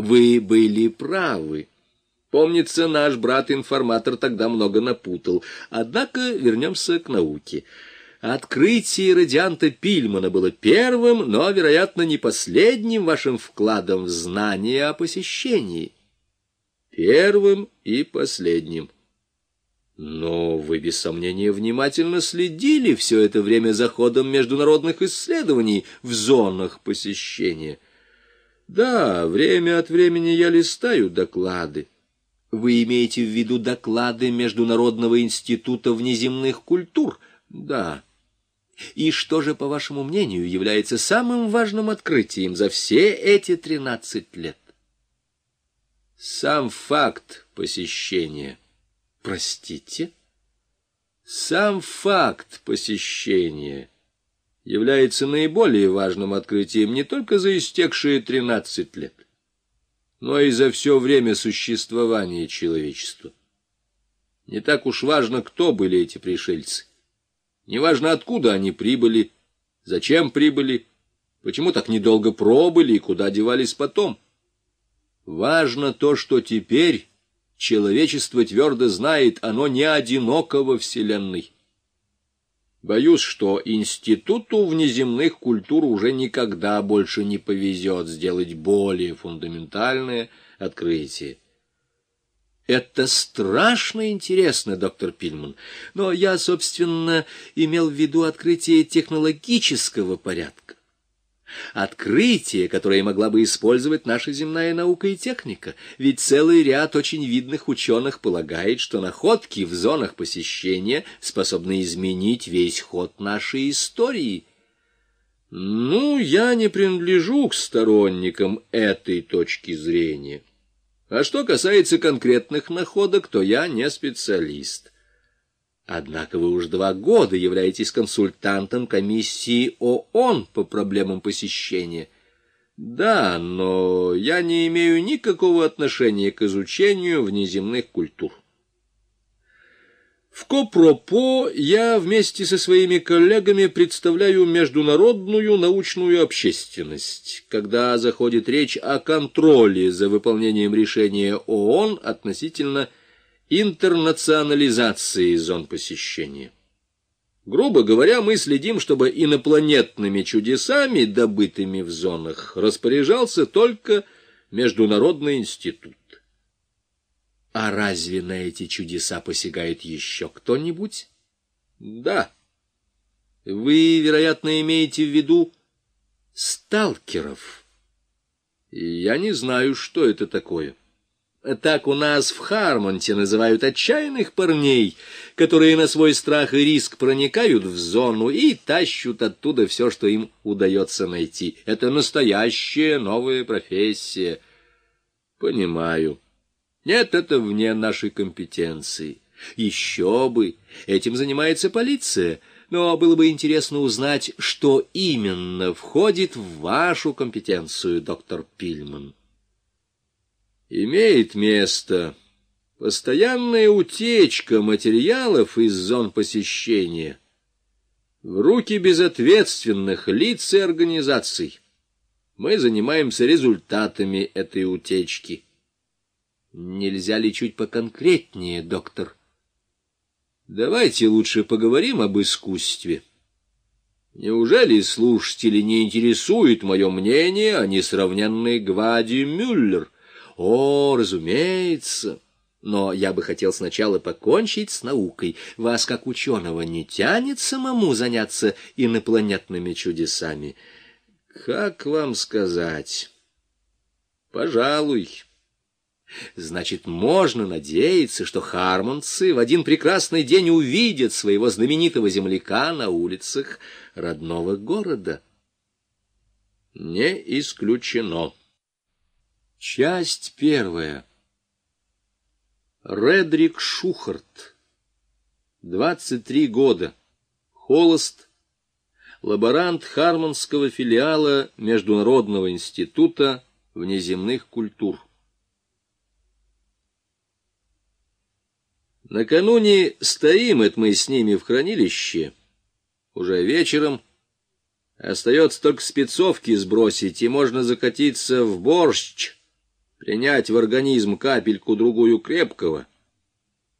Вы были правы. Помнится, наш брат-информатор тогда много напутал. Однако вернемся к науке. Открытие радианта Пильмана было первым, но, вероятно, не последним вашим вкладом в знание о посещении. Первым и последним. Но вы, без сомнения, внимательно следили все это время за ходом международных исследований в зонах посещения. Да, время от времени я листаю доклады. Вы имеете в виду доклады Международного института внеземных культур? Да. И что же, по вашему мнению, является самым важным открытием за все эти тринадцать лет? Сам факт посещения. Простите? Сам факт посещения является наиболее важным открытием не только за истекшие тринадцать лет, но и за все время существования человечества. Не так уж важно, кто были эти пришельцы. Неважно, откуда они прибыли, зачем прибыли, почему так недолго пробыли и куда девались потом. Важно то, что теперь человечество твердо знает, оно не одиноко во Вселенной. Боюсь, что институту внеземных культур уже никогда больше не повезет сделать более фундаментальное открытие. Это страшно интересно, доктор Пильман, но я, собственно, имел в виду открытие технологического порядка. Открытие, которое могла бы использовать наша земная наука и техника, ведь целый ряд очень видных ученых полагает, что находки в зонах посещения способны изменить весь ход нашей истории. Ну, я не принадлежу к сторонникам этой точки зрения. А что касается конкретных находок, то я не специалист. Однако вы уже два года являетесь консультантом комиссии ООН по проблемам посещения. Да, но я не имею никакого отношения к изучению внеземных культур. В Копропо я вместе со своими коллегами представляю международную научную общественность, когда заходит речь о контроле за выполнением решения ООН относительно интернационализации зон посещения. Грубо говоря, мы следим, чтобы инопланетными чудесами, добытыми в зонах, распоряжался только Международный институт. А разве на эти чудеса посягает еще кто-нибудь? Да. Вы, вероятно, имеете в виду сталкеров. Я не знаю, что это такое. Так у нас в Хармонте называют отчаянных парней, которые на свой страх и риск проникают в зону и тащут оттуда все, что им удается найти. Это настоящая новая профессия. Понимаю. Нет, это вне нашей компетенции. Еще бы, этим занимается полиция, но было бы интересно узнать, что именно входит в вашу компетенцию, доктор Пильман имеет место постоянная утечка материалов из зон посещения в руки безответственных лиц и организаций. Мы занимаемся результатами этой утечки. Нельзя ли чуть поконкретнее, доктор? Давайте лучше поговорим об искусстве. Неужели слушатели не интересует мое мнение о несравненной Гвади Мюллер — о, разумеется. Но я бы хотел сначала покончить с наукой. Вас, как ученого, не тянет самому заняться инопланетными чудесами. Как вам сказать? Пожалуй. Значит, можно надеяться, что хармонцы в один прекрасный день увидят своего знаменитого земляка на улицах родного города. Не исключено. Часть первая. Редрик Шухарт. 23 года. Холост. Лаборант Хармонского филиала Международного института внеземных культур. Накануне стоим это мы с ними в хранилище. Уже вечером остается только спецовки сбросить, и можно закатиться в борщ принять в организм капельку-другую крепкого,